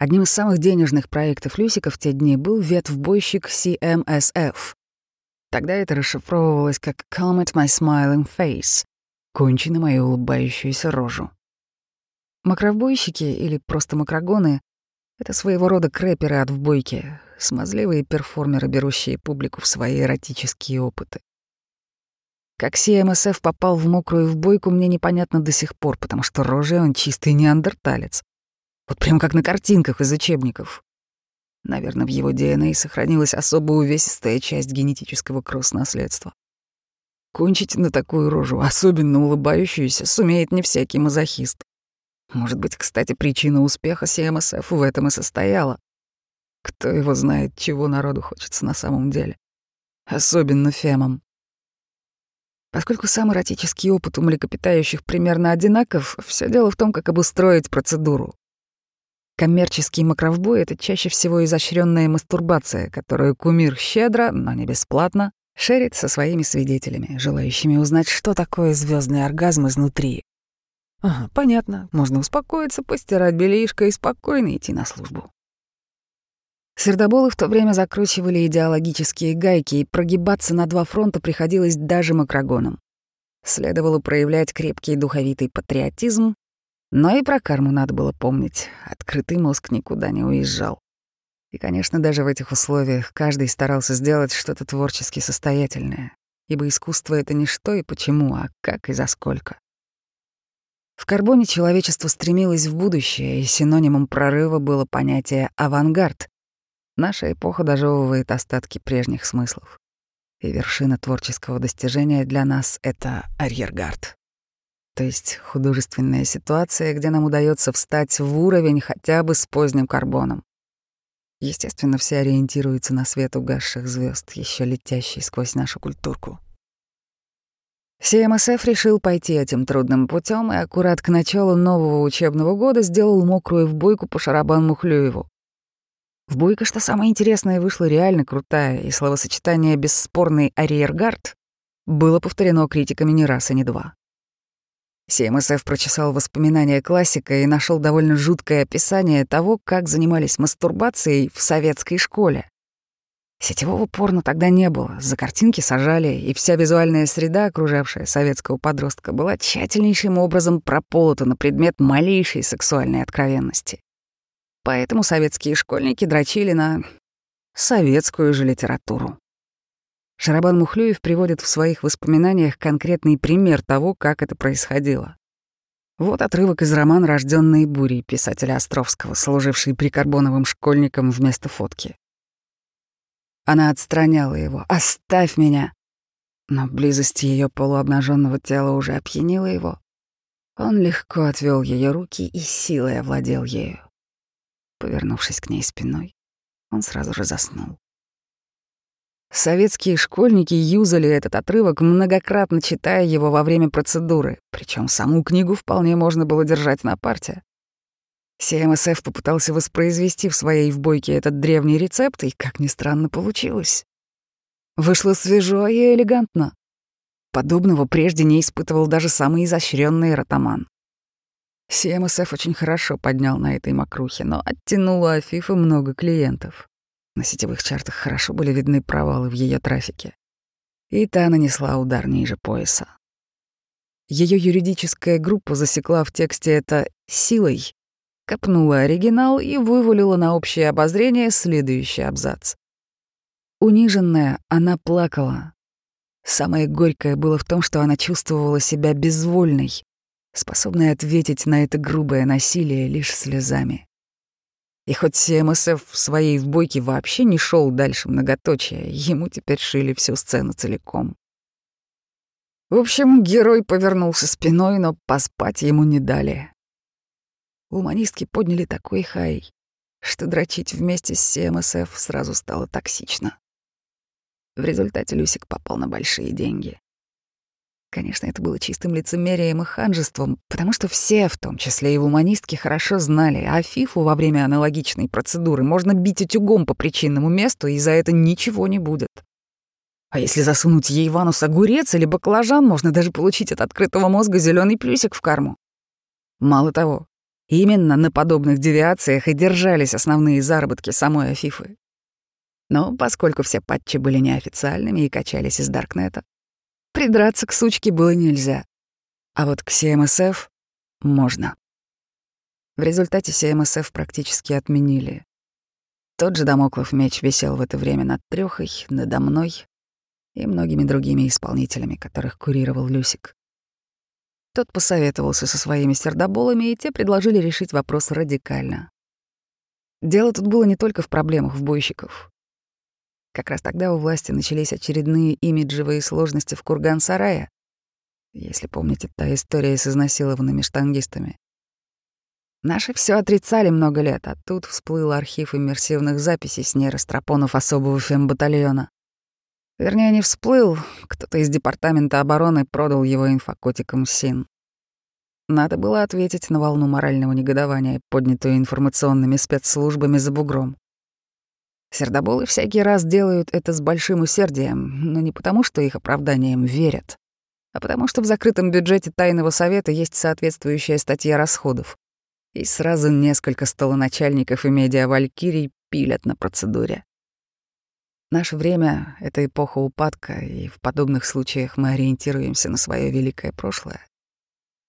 Одним из самых денежных проектов Люсика в те дни был ветвбойщик CMSF. Тогда это расшифровывалось как «Come at my smiling face» — «Кончи на мою улыбающуюся рожу». Макровбойщики или просто макрогоны — это своего рода крэперы от вбойки, смазливые перформеры, берущие публику в свои эротические опыты. Как CMSF попал в мокрую вбойку, мне непонятно до сих пор, потому что рожей он чистый неандерталец. Вот прям как на картинках из учебников. Наверное, в его ДНК сохранилась особо увесистая часть генетического кросс-наследства. Кончить на такую рожу, особенно улыбающуюся, сумеет не всякий мазохист. Может быть, кстати, причина успеха CMSF в этом и состояла. Кто его знает, чего народу хочется на самом деле. Особенно фемам. Поскольку сам эротический опыт у млекопитающих примерно одинаков, все дело в том, как обустроить процедуру. Коммерческий макровбой — это чаще всего изощренная мастурбация, которую кумир щедро, но не бесплатно, шерит со своими свидетелями, желающими узнать, что такое звездный оргазм изнутри. Ага, понятно, можно успокоиться, постирать бельишко и спокойно идти на службу. Сердоболы в то время закручивали идеологические гайки, и прогибаться на два фронта приходилось даже макрогонам. Следовало проявлять крепкий духовитый патриотизм, но и про карму надо было помнить. Открытый мозг никуда не уезжал. И, конечно, даже в этих условиях каждый старался сделать что-то творчески состоятельное, ибо искусство — это не что и почему, а как и за сколько. В карбоне человечество стремилось в будущее, и синонимом прорыва было понятие «авангард», Наша эпоха дожевывает остатки прежних смыслов. И вершина творческого достижения для нас — это арьергард. То есть художественная ситуация, где нам удается встать в уровень хотя бы с поздним карбоном. Естественно, все ориентируются на свет угасших звезд, еще летящий сквозь нашу культурку. CMSF решил пойти этим трудным путем и аккурат к началу нового учебного года сделал мокрую в бойку по шарабан Мухлюеву. В Буйко, что самое интересное, вышла реально крутая, и словосочетание «бесспорный арьергард» было повторено критиками не раз и не два. CMSF прочесал воспоминания классика и нашел довольно жуткое описание того, как занимались мастурбацией в советской школе. Сетевого порно тогда не было, за картинки сажали, и вся визуальная среда, окружавшая советского подростка, была тщательнейшим образом прополота на предмет малейшей сексуальной откровенности. Поэтому советские школьники дрочили на советскую же литературу. Шарабан Мухлюев приводит в своих воспоминаниях конкретный пример того, как это происходило. Вот отрывок из романа «Рожденные бурей» писателя Островского, служивший прикарбоновым школьником вместо фотки. Она отстраняла его. «Оставь меня!» Но близость ее полуобнаженного тела уже опьянила его. Он легко отвел ее руки и силой овладел ею. Повернувшись к ней спиной, он сразу же заснул. Советские школьники юзали этот отрывок, многократно читая его во время процедуры, причем саму книгу вполне можно было держать на парте. СМСФ попытался воспроизвести в своей вбойке этот древний рецепт, и, как ни странно, получилось. Вышло свежо и элегантно. Подобного прежде не испытывал даже самый изощренный ротаман. CMSF очень хорошо поднял на этой мокрухе, но оттянул у Афифы много клиентов. На сетевых чартах хорошо были видны провалы в ее трафике. И та нанесла удар ниже пояса. Ее юридическая группа засекла в тексте это силой, копнула оригинал и вывалила на общее обозрение следующий абзац. Униженная, она плакала. Самое горькое было в том, что она чувствовала себя безвольной, способный ответить на это грубое насилие лишь слезами. И хоть СМСФ в своей вбойке вообще не шел дальше многоточия, ему теперь шили всю сцену целиком. В общем, герой повернулся спиной, но поспать ему не дали. Гуманистки подняли такой хай, что дрочить вместе с СМСФ сразу стало токсично. В результате Люсик попал на большие деньги. Конечно, это было чистым лицемерием и ханжеством, потому что все, в том числе и гуманистки, хорошо знали, а Фифу во время аналогичной процедуры можно бить утюгом по причинному месту, и за это ничего не будет. А если засунуть ей в анус огурец или баклажан, можно даже получить от открытого мозга зеленый плюсик в карму. Мало того, Именно на подобных девиациях и держались основные заработки самой Афифы. Но поскольку все патчи были неофициальными и качались из Даркнета, придраться к сучке было нельзя. А вот к CMSF можно. В результате CMSF практически отменили. Тот же домоклов меч висел в это время над трёхой, надо мной и многими другими исполнителями, которых курировал Люсик. Тот посоветовался со своими сердоболами, и те предложили решить вопрос радикально. Дело тут было не только в проблемах в бойщиков. Как раз тогда у власти начались очередные имиджевые сложности в Курган-Сарае, если помните, та история с изнасилованными штангистами. Наши все отрицали много лет, а тут всплыл архив иммерсивных записей с нейростропонов особого фембатальона. Вернее, не всплыл, кто-то из департамента обороны продал его инфокотикам СИН. Надо было ответить на волну морального негодования, поднятую информационными спецслужбами за бугром. Сердоболы всякий раз делают это с большим усердием, но не потому, что их оправданием верят, а потому что в закрытом бюджете Тайного Совета есть соответствующая статья расходов. И сразу несколько столоначальников и медиа-валькирий пилят на процедуре. Наше время — это эпоха упадка, и в подобных случаях мы ориентируемся на свое великое прошлое.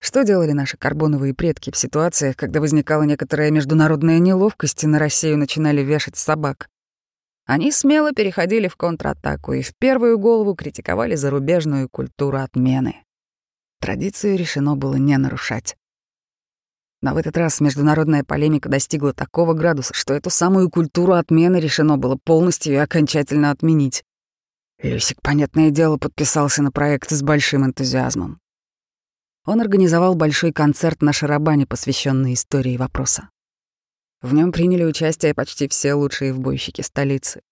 Что делали наши карбоновые предки в ситуациях, когда возникала некоторая международная неловкость и на Россию начинали вешать собак? Они смело переходили в контратаку и в первую голову критиковали зарубежную культуру отмены. Традицию решено было не нарушать. Но в этот раз международная полемика достигла такого градуса, что эту самую культуру отмены решено было полностью и окончательно отменить. Люсик, понятное дело, подписался на проект с большим энтузиазмом. Он организовал большой концерт на Шарабане, посвященный истории вопроса. В нем приняли участие почти все лучшие вбойщики столицы.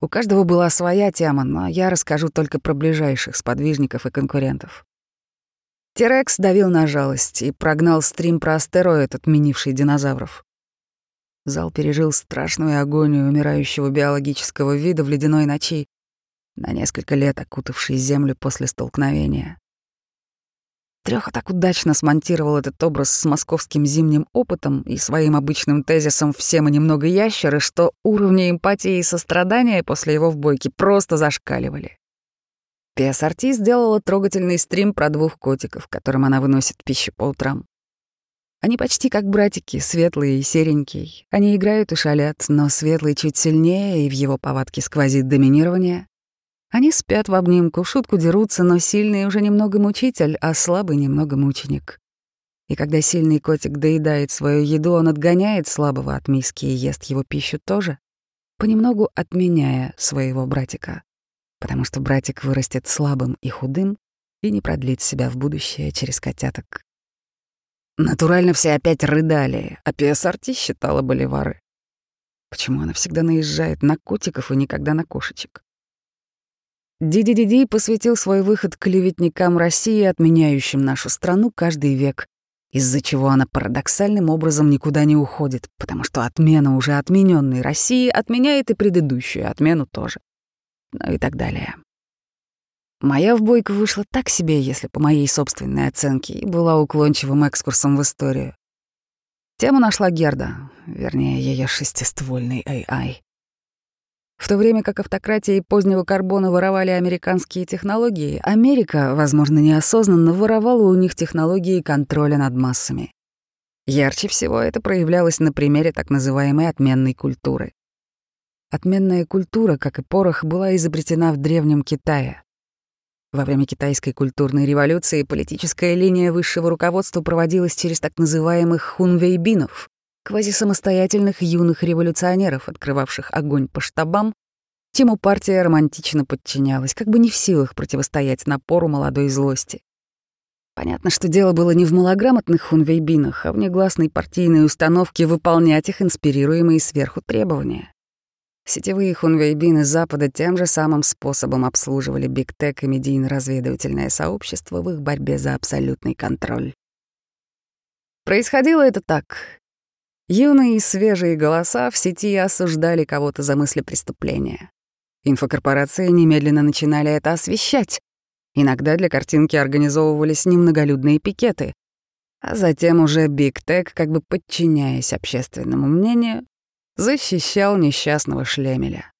У каждого была своя тема, но я расскажу только про ближайших сподвижников и конкурентов. Терекс давил на жалость и прогнал стрим про астероид, отменивший динозавров. Зал пережил страшную агонию умирающего биологического вида в ледяной ночи, на несколько лет окутавшей Землю после столкновения. Трёха так удачно смонтировал этот образ с московским зимним опытом и своим обычным тезисом «все мы немного ящеры», что уровни эмпатии и сострадания после его вбойки просто зашкаливали. PSRT сделала трогательный стрим про двух котиков, которым она выносит пищу по утрам. Они почти как братики, светлые и серенькие. Они играют и шалят, но светлый чуть сильнее, и в его повадке сквозит доминирование. Они спят в обнимку, в шутку дерутся, но сильный уже немного мучитель, а слабый немного мученик. И когда сильный котик доедает свою еду, он отгоняет слабого от миски и ест его пищу тоже, понемногу отменяя своего братика потому что братик вырастет слабым и худым и не продлит себя в будущее через котяток. Натурально все опять рыдали, а Пиасарти считала боливары. Почему она всегда наезжает на котиков и никогда на кошечек? Диди-Диди посвятил свой выход клеветникам России, отменяющим нашу страну каждый век, из-за чего она парадоксальным образом никуда не уходит, потому что отмена уже отмененной России отменяет и предыдущую отмену тоже ну и так далее. Моя вбойка вышла так себе, если по моей собственной оценке, и была уклончивым экскурсом в историю. Тему нашла Герда, вернее, ее шестиствольный AI. В то время как автократии позднего карбона воровали американские технологии, Америка, возможно, неосознанно воровала у них технологии контроля над массами. Ярче всего это проявлялось на примере так называемой отменной культуры. Отменная культура, как и порох, была изобретена в Древнем Китае. Во время китайской культурной революции политическая линия высшего руководства проводилась через так называемых хунвейбинов, квазисамостоятельных юных революционеров, открывавших огонь по штабам, чему партия романтично подчинялась, как бы не в силах противостоять напору молодой злости. Понятно, что дело было не в малограмотных хунвейбинах, а в негласной партийной установке выполнять их инспирируемые сверху требования. Сетевые хунвейбины Запада тем же самым способом обслуживали бигтек и медийно-разведывательное сообщество в их борьбе за абсолютный контроль. Происходило это так. Юные и свежие голоса в сети осуждали кого-то за мысли преступления. Инфокорпорации немедленно начинали это освещать. Иногда для картинки организовывались немноголюдные пикеты. А затем уже Биг Тек, как бы подчиняясь общественному мнению, защищал несчастного шлемеля.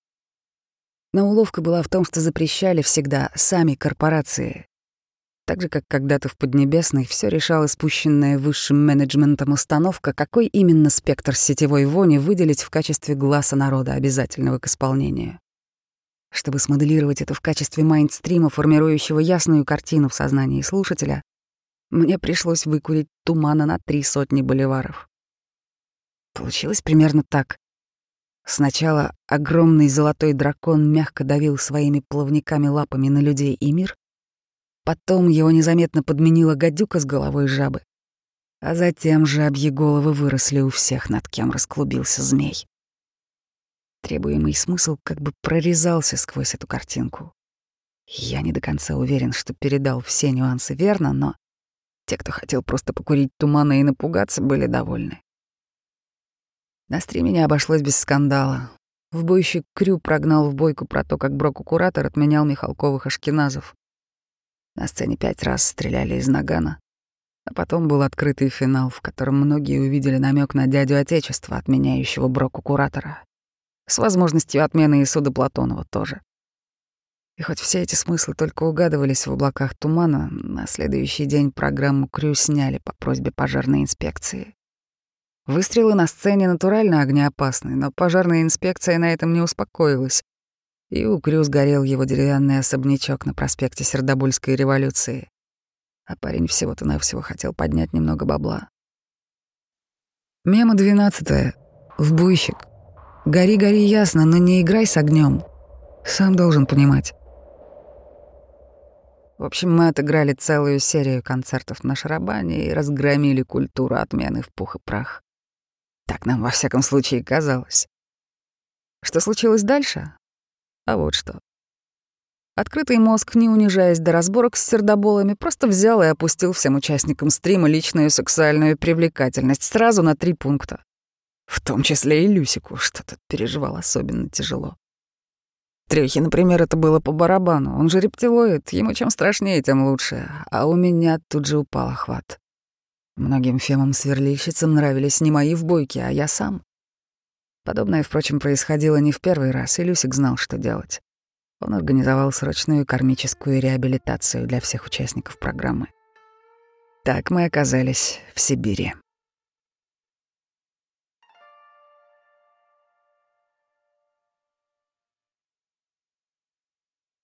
Но уловка была в том, что запрещали всегда сами корпорации. Так же, как когда-то в Поднебесной все решала спущенная высшим менеджментом установка, какой именно спектр сетевой вони выделить в качестве глаза народа, обязательного к исполнению. Чтобы смоделировать это в качестве майндстрима, формирующего ясную картину в сознании слушателя, мне пришлось выкурить тумана на три сотни боливаров. Получилось примерно так. Сначала огромный золотой дракон мягко давил своими плавниками лапами на людей и мир, потом его незаметно подменила гадюка с головой жабы, а затем жабьи головы выросли у всех, над кем расклубился змей. Требуемый смысл как бы прорезался сквозь эту картинку. Я не до конца уверен, что передал все нюансы верно, но те, кто хотел просто покурить тумана и напугаться, были довольны. На стриме не обошлось без скандала. В бойщик Крю прогнал в бойку про то, как Броку-куратор отменял Михалковых ашкеназов. На сцене пять раз стреляли из нагана. А потом был открытый финал, в котором многие увидели намек на дядю Отечества, отменяющего Броку-куратора. С возможностью отмены и суда Платонова тоже. И хоть все эти смыслы только угадывались в облаках тумана, на следующий день программу Крю сняли по просьбе пожарной инспекции. Выстрелы на сцене натурально огнеопасны, но пожарная инспекция на этом не успокоилась, и у Крю сгорел его деревянный особнячок на проспекте Сердобольской революции. А парень всего-то навсего хотел поднять немного бабла. Мема двенадцатая. В буйщик. Гори, гори ясно, но не играй с огнем. Сам должен понимать. В общем, мы отыграли целую серию концертов на шарабане и разгромили культуру отмены в пух и прах. Так нам во всяком случае казалось. Что случилось дальше? А вот что. Открытый мозг, не унижаясь до разборок с сердоболами, просто взял и опустил всем участникам стрима личную сексуальную привлекательность сразу на три пункта. В том числе и Люсику, что тот переживал особенно тяжело. Трехе, например, это было по барабану. Он же рептилоид, ему чем страшнее, тем лучше. А у меня тут же упал охват. Многим фемам-сверлильщицам нравились не мои в бойке, а я сам. Подобное, впрочем, происходило не в первый раз, и Люсик знал, что делать. Он организовал срочную кармическую реабилитацию для всех участников программы. Так мы оказались в Сибири.